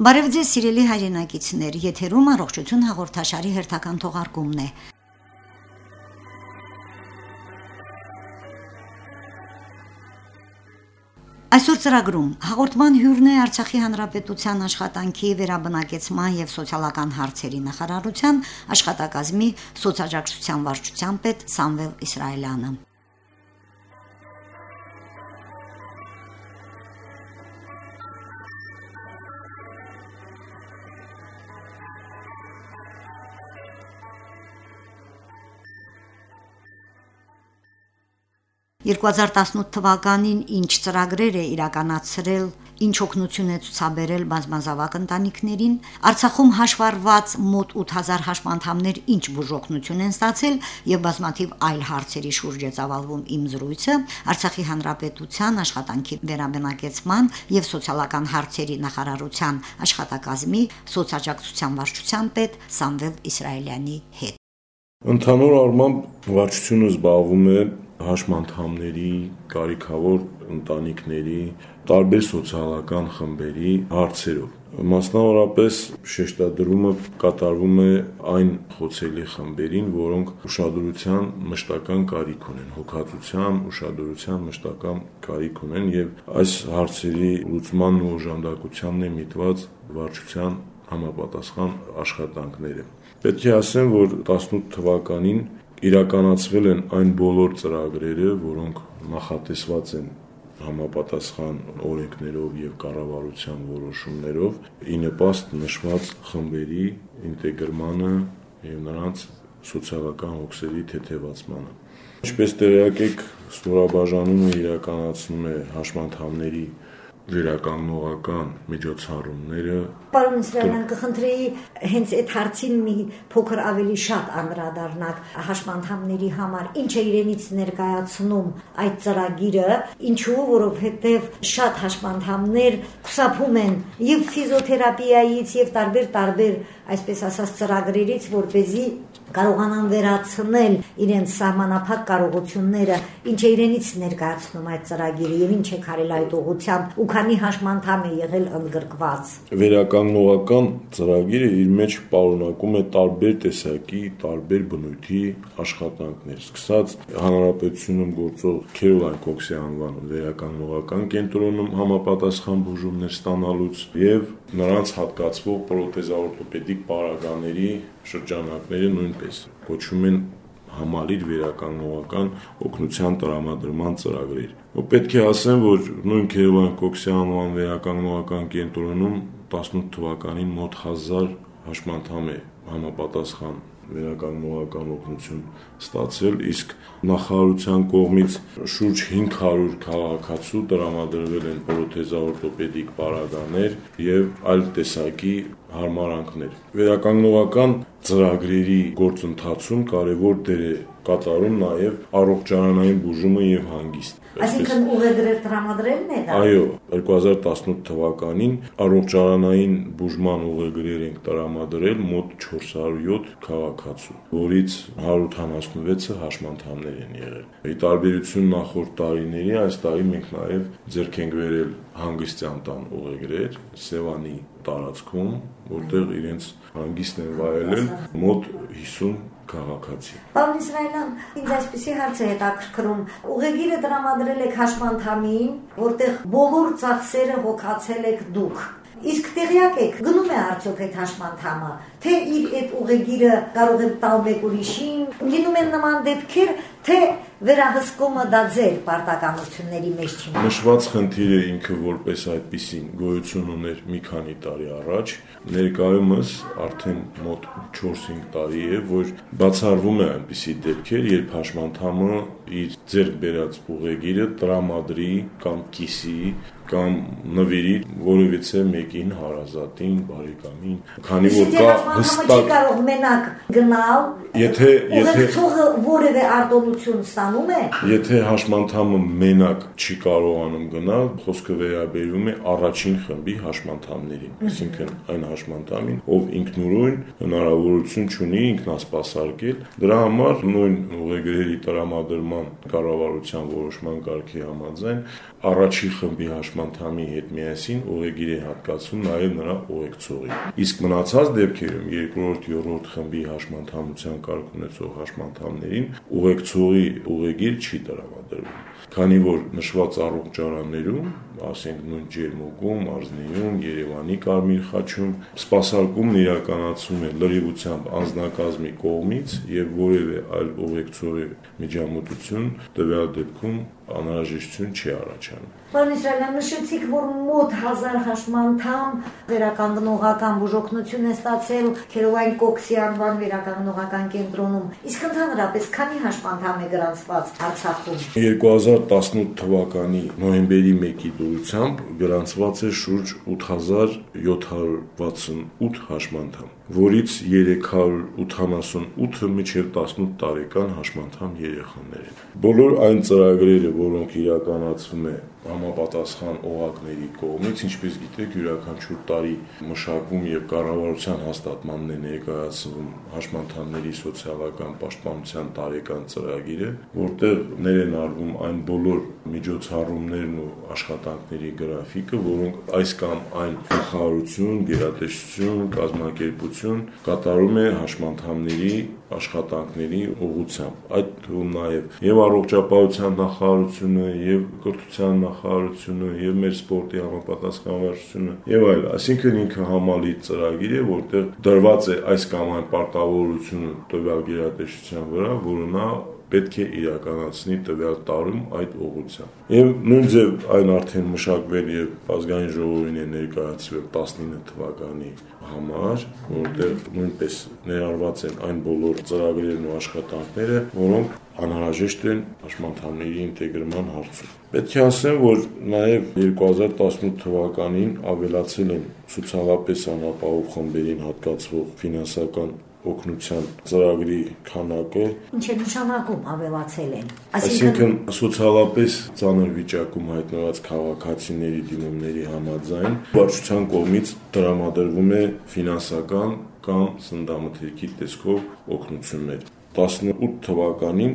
Բարև ձեզ սիրելի հայրենակիցներ, եթերում առողջություն հաղորդաշարի հերթական թողարկումն է։ Այսօր ծրագրում. հաղորդման հյուրն է Արցախի Հանրապետության աշխատանքի վերաբնակեցման եւ սոցիալական հարցերի նախարարության աշխատակազմի սոցիալաջակցության վարչության պետ Սամվել Իսրայելյանը։ «2018 թվականին ինչ ծրագրեր է իրականացրել, ինչ օգնություն է ցուցաբերել բազմազավակ ընտանիքներին, Արցախում հաշվառված մոտ 8000 հաշմանդամներ ինչ բուժօգնություն են ստացել եւ բազմաթիվ այլ հարցերի շուրջ է ծավալվում իմ զրույցը Արցախի Հանրապետության աշխատանքի վերաբնակեցման եւ սոցիալական հարցերի նախարարության աշխատակազմի սոցիալական վարչության պետ Սամվել Իսրայելյանի հետ։ Ընդհանուր առմամբ վարչությունը զբաղվում է հաշմանդամների, կարիքավոր ընտանիքների, տարբեր սոցիալական խմբերի հարցերով։ Մասնավորապես շեշտադրումը կատարվում է այն խոցելի խմբերին, որոնք ուշադրության մշտական կարիք ունեն, հոգացության, ուշադրության մշտական կարիք ունեն եւ այս հարցերի լուծմանն ու օժանդակությանն է միտված վարչության համապատասխան աշխատանքները։ Պետք է ասեմ, որ 18 թվականին իրականացվել են այն բոլոր ծրագրերը, որոնք նախատեսված են համապատասխան օրենքներով եւ կառավարության որոշումներով ի նպաստ նշված խմբերի ինտեգրմանը եւ նրանց սոցիալական հոգսերի թեթևացմանը։ Ինչպես տեղյակ եք, ստորաբաժանումը իրականացնում է հաշմանդամների վերականգնողական միջոցառումները։ Պարոն Իսրայելյան, կխնդրեի հենց այդ հարցին մի փոքր ավելի շատ անդրադառնալ հաշմանդամների համար։ Ինչ է իրենից ներկայացնում այդ ծրագիրը, ինչու, որովհետև շատ հաշմանդամներ խուսափում են եւ ֆիզիոթերապիայից եւ տարբեր-տարբեր, այսպես ասած, ծրագրերից, որ เป զի կարողանան վերացնել իրենց սահմանափակ կարողությունները, ինչ է իրենից ներկայացնում այդ ծրագիրը եւ ինչ է կարել այդ ուղությամբ ու քանի հաշմանդամ է եղել ընդգրկված։ Վերականգնողական ծրագիրը իր մեջ պարունակում է տարբեր տեսակի, տարբեր բնույթի աշխատանքներ, սկսած հանրապետությունում գործող Քերոլայն Կոքսի անվան վերականգնողական կենտրոնում համապատասխան բուժումներ ստանալուց եւ նրանց հատկացվող պրոթեզաօրթոպեդիկ պարագաների շրջանակները նույնպես կոչվում են համալիր վերականգնողական օգնության տրամադրման ծրագրեր։ Ու պետք է ասեմ, որ նույն Քերովան Կոքսյանովան վերականգնողական կենտրոնում 18 թվականին մոտ 1000 հաշմանդամ է համապատասխան վերականգնողական օգնություն ստացել, իսկ նախարարության կողմից շուրջ 500 քաղաքացու տրամադրվել են պրոթեզաօրթոպեդիկ պարագաներ եւ այլ տեսակի հարմարանքներ։ Վերականգնողական ծրագրերի գործընթացում կարևոր դեր է կատարում նաև առողջարանային բուժումը եւ հանգիստ։ Այսինքն ուղեգրեր տրամադրելն է դա։ Այո, 2018 թվականին առողջարանային բուժման ուղեգրեր ենք տրամադրել մոտ 407 քաղաքացու, որից 176-ը հաշմանդամներ են եղել։ Ի տարբերություն նախորդ տարիների, այս տարի մենք նաև ձեռք ենք բերել հանգստյան տան ուղեգրեր Սևանի տարածքում, որտեղ իրենց հանգիստն են վայելել մոտ 50 քաղաքացի։ Պարոն Իսրայելյան, ինձ այսպեսի հարց է հետաքրքրում։ Ուղեգիրը դրամադրել եք հաշմանդամին, որտեղ բոլոր ծախսերը հոգացել եք դուք։ Իսկ տեղյակ եք, գնում է արդյոք այդ հաշմանդամը, թե իր այդ ուղեգիրը կարող են տալ մեկ ուրիշին, լինում են նման դեպքեր, թե վերահսկումը դա ձեր պարտականությունների մեջ չի։ Նշված խնդիրը ինքը որպես այդպեսին գոյություն ուներ մի քանի տարի առաջ, ներկայումս արդեն մոտ 4-5 տարի է, որ բացառվում է այնպիսի դեպքեր, երբ հաշմանդամը իր ձեռք բերած ուղեգիրը տրամադրի կամ կիսի կամ նվիրի որևիցե մեկին հարազատին, բարեկամին, քանի որ կա հստակ կարող մենակ գնալ, եթե եթե որևէ արտոնություն ստանում է, եթե հաշմանդամը մենակ չի կարողանում գնալ, խոսքը վերաբերում է առաջին խմբի հաշմանդամներին, այսինքն այն հաշմանդամին, ով ինքնուրույն հնարավորություն ունի ինքնասպասարկել, դրա համար նույն ուղեգրերի տրամադրման կառավարության որոշման կարգի համաձայն առաջի խմբի հաշմանդամ հաշմանդամի հետ միասին ուղեգիր է հատկացում նաև նրա ուղեկցողի։ Իսկ մնացած դեպքերում երկրորդ, երրորդ խմբի հաշմանդամության կարգ ունեցող հաշմանդամներին ուղեկցողի ուղեգիր չի տրամադրվում քանի որ նշված առողջարաններում, ասենք նույն Ջերմուկում, Արզնիում, Երևանի Կարմիր խաչում սպասարկումն իրականացում է լրիվությամբ անznակազմի կողմից եւ որևէ այլ ուղեկցողի միջամտություն տվյալ դեպքում անհրաժեշտություն չի առաջանում։ Պարոն Իսրայելյան, նշեցիք, որ մոտ 1000 հաշմանդամ վերականգնողական բուժօգնություն է ստացել Քերովայն Կոքսի անվան վերականգնողական կենտրոնում։ Իսկ ընդհանրապես քանի հաշմանդամ է գրանցված Արցախում։ 2018 թվականի նոյեմբերի 1-ի դուրսությամբ գրանցված է շուրջ 8768 հաշմանդամ, որից 388-ը միջև 18 տարեկան հաշմանդամ երեխաներ են։ Բոլոր այն ծրագրերը, որոնք իրականացվում է համապատասխան օղակների կողմից, ինչպես գիտեք, յուրաքանչյուր տարի մշակում եւ կառավարության հաստատմանն է ներկայացվում հաշմանդամների սոցիալական պաշտպանության տարեկան ծրագիրը, որտեղ ներեն արվում այն բոլոր միջոցառումներն ու աշխատանքների գրաֆիկը, որոնք այս կամ այն նախարարություն, գերատեսչություն, կազմակերպություն կատարում է հաշմանդամների աշխատանքների ուղղությամբ։ Այդ թվում նաև եւ առողջապահության նախարարությունը, եւ կրթության նախարարությունը, եւ մեր սպորտի համապատասխան վարչությունը եւ այլ, այսինքն ինքը համալիտ ծրագիր է, որտեղ դրված է այս կամ այն պարտավորությունը տվյալ գերատեսչության վրա, որը նա պետք է իրականացնի տվյալ տարում այդ ուղղությամբ։ Եվ նույն ձև այն արդեն մշակվել եւ ազգային ժողովին է ներկայացվել 19 թվականի համար, որտեղ նույնպես ներառված են այն բոլոր ծրագրերն ու աշխատանքները, որոնք անհրաժեշտ են աշխատանքների ինտեգրման հարցում։ Պետք է ասեմ, որ նաև 2018 թվականին ավելացել են ցուցահանդես անապահով խմբերին հատկացվող ֆինանսական օգնության ծրագրի քանակը ինչ է նշանակում ավելացել են այսինքն սոցիալապես ծանր վիճակում հայտնված քաղաքացիների դիմումների համաձայն վարչության կողմից տրամադրվում է ֆինանսական կամ սննդամթերքի տեսքով օգնություններ 18 թվականին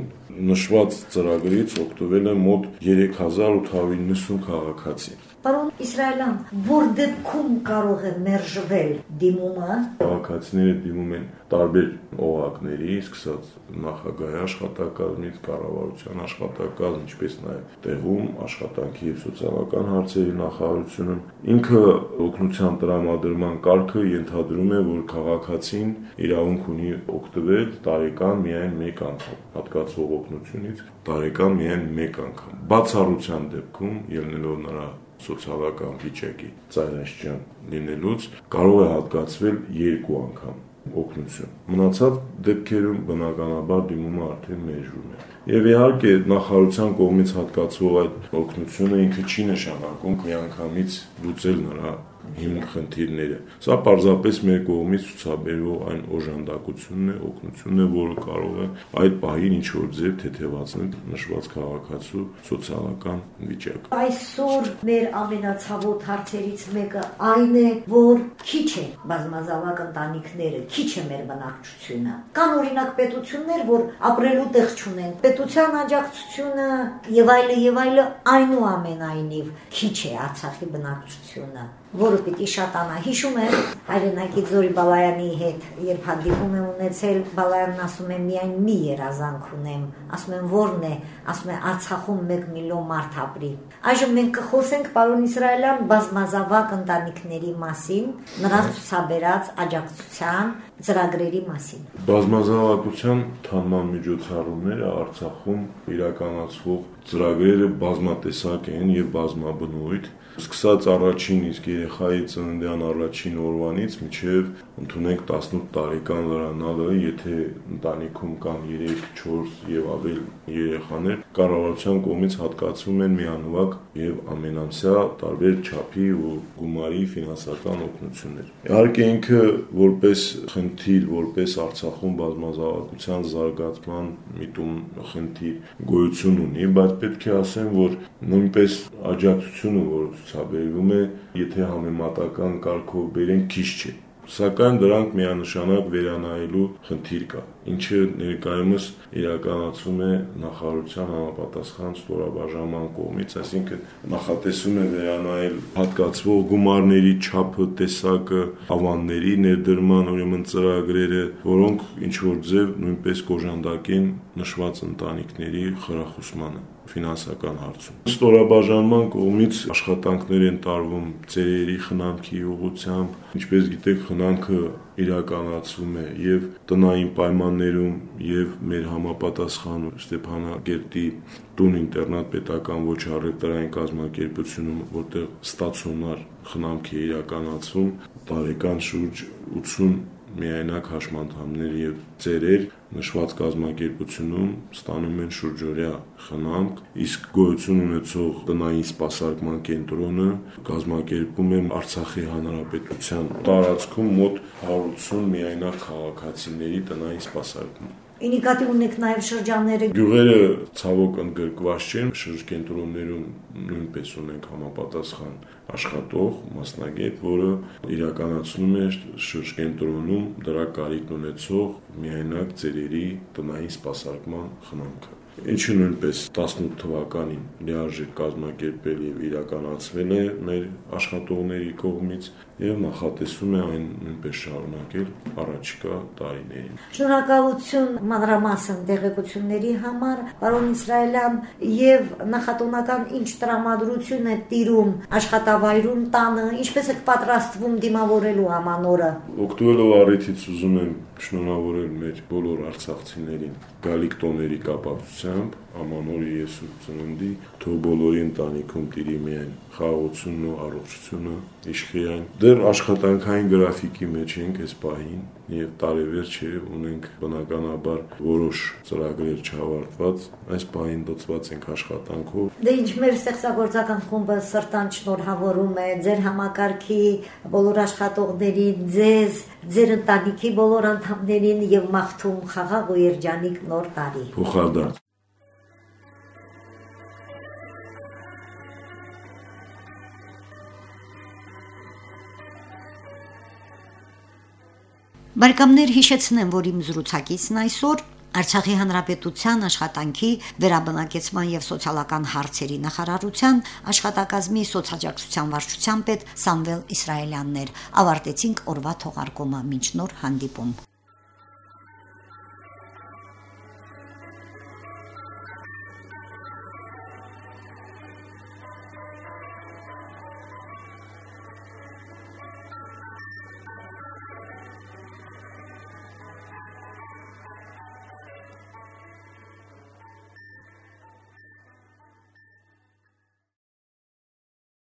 նշված ծրագրից օգտվել է մոտ 3890 քաղաքացի Պարոն Իսրայելյան, որ դեպքում կարող է մերժվել դիմումը։ Քաղաքացիները դիմում են տարբեր օղակների, սկսած նախագահի աշխատակազմից, կառավարության աշխատակազմ, ինչպես նաև տեղում աշխատանքի եւ սոցիալական հարցերի նախարարությունում։ Ինքը օգնության տրամադրման կարգը ենթադրում է, որ քաղաքացին իրավունք ունի օգտվել տարեկան միայն 1 անգամ հատկացող օգնությունից տարեկան միայն 1 անգամ։ Բացառության դեպքում ելնելով նրա սոցիալական վիճակի ծայրաշրջան լինելուց կարող է հատկացվել երկու անգամ օգնություն։ Մնացած դեպքերում բնականաբար դիմումը արդեն մեժում է։ Եվ իհարկե նախարարության կողմից հատկացվող այդ օգնությունը ինքը չի նշանակում միանգամից լուծել նրա հիմն խնդիրները։ Սա պարզապես մեր կողմից ցուցաբերող այն օժանդակությունն է, օգնությունն է, որը կարող է այդ պահին ինչ որ ձև թեթևացնել նշված քաղաքացու սոցիալական վիճակը։ Այսօր մեր ամենացավոտ հարցերից մեկը այն է, որ քիչ է բազմազավակ ընտանիքները, քիչ է մեր բնակչությունը։ Կան օրինակ պետություններ, որ ապրելու տեղ չունեն։ Պետության աջակցությունը եւ այլը եւ այլը այնուամենայնիվ քիչ է Արցախի բնակչությունը որը պիտի շատանա։ Հիշում եմ հայրենակի Զորի Բալայանի հետ, երբ հանդիպում եմ ունեցել, Բալայանն ասում է միայն մի երազանք ունեմ, ասում եմ ո՞րն է, ասում է Արցախում 1 միլիոն մարդ ապրի։ Այժմ մենք կխոսենք պարոն Իսրայելյան բազմազավակ ընտանիքների մասին, նրանց ցուցաբերած աջակցության ծրագրերի մասին։ Բազմազավակության թանման միջոցառումները Արցախում իրականացվող ծրագրերը բազմատեսակ են եւ բազմաբնույթ սկսած առաջին իսկ երեխայի ծննդյան առաջին օրվանից մինչև ընդունենք 18 տարեկան լրանալը, եթե ընտանիքում կան 3, 4 եւ ավել երեխաներ, կառավարության կողմից հատկացվում են միանվագ եւ ամենամսյա տարբեր չափի ու գումարի ֆինանսական օգնություններ։ Իհարկե ինքը որպես խնդիր, որպես Արցախում բազմազավակության զարգացման միտում խնդիր գոյություն ունի, բայց պետք է ասեմ, որ նույնպես աջակցությունը, որ ցուցաբերվում է, եթե համեմատական կարգով բերենք քիչ չէ։ Սակայն դրանք միանշանակ վերանայելու խնդիր կա։ ինչը ներկայումս իրականացում է նախարարության համապատասխան ստորաբաժանման կողմից, այսինքն նախատեսում է վերանայել հատկացվող գումարների չափը, տեսակը, ավանների ներդրման ուրեմն ծրագրերը, որոնք ինչ որ ձև նույնպես կոժանդակեն նշված ընտանիքների խրախուսմանը ֆինանսական հարցում։ Ստորաբաժանման կողմից աշխատանքներ են տարվում ծերերի խնամքի ուղղությամբ, ինչպես գիտեք, խնամքը իրականացվում է եւ տնային պայմաններում եւ մեր համապատասխան Ստեփանագերտի տուն ինտերնատ պետական ոչ առևտրային կազմակերպությունում, որտեղ ստացիոնար խնամք է իրականացվում, տարեկան շուրջ 80 միայնակ հաշմանդամներ եւ ծերեր նշված կազմակերպությունում ստանում են շուրջօրյա խնամք, իսկ գոյություն ունեցող տնային սպասարկման կենտրոնը կազմակերպում է Արցախի հանրապետության տարածքում մոտ 180 միայնակ քաղաքացիների տնային սպասարկում։ Ինիկատիվ ունեք նաև շրջանները։ Գյուղերը ցավոք ընդգրկված չեն, շրջկենտրոններում նույնպես ունենք համապատասխան աշխատող մասնագետ, որը իրականացնում է շրջկենտրոնում դրա կարիքն ունեցող միայնակ ծերերի տնային սպասարկման խնամքը ինչը նույնպես 18 թվականին լիարժեք կազմակերպել եւ իրականացվել է մեր աշխատողների կողմից եւ նախատեսում է այն նույնպես շարունակել առաջիկա տարիներին։ Շնորհակալություն մանրամասն տեղեկությունների համար, պարոն Իսրայելյան, եւ նախատոնական ինչ տրամադրություն է տիրում աշխատավայրում տանը, ինչպես եք պատրաստվում դիմավորելու ամանորը։ Օգտվելով առիթից ուզում եմ շնորհավորել մեր բոլոր արցախցիներին գալիք տոների կապակցությամբ ամանորի ես ու ծննդի թող բոլորի ընտանիքում տիրի միայն խաղաղությունն ու առողջությունը իշխի այն դեռ աշխատանքային գրաֆիկի մեջ ենք այս պահին եւ տարեվերջ է ունենք բնականաբար որոշ ծրագրեր չավարտված այս պահին դոծված ենք աշխատանքով դե ինչ մեր ստեղծագործական խումբը սրտան շնորհավորում է ձեր համակարգի բոլոր աշխատողներին ձեզ ձեր ընտանիքի բոլոր անդամներին եւ մաղթում խաղաղ ու երջանիկ նոր տարի փոխադարձ Բարեկամներ հիշեցնեմ, որ իմ զրուցակիցն այսօր Արցախի հանրապետության աշխատանքի վերաբնակեցման եւ սոցիալական հարցերի նախարարության աշխատակազմի սոցիալական վարչության պետ Սամվել Իսրայելյաններ։ Ավարտեցինք օրվա թողարկումը։ Մինչ նոր հանդիպում։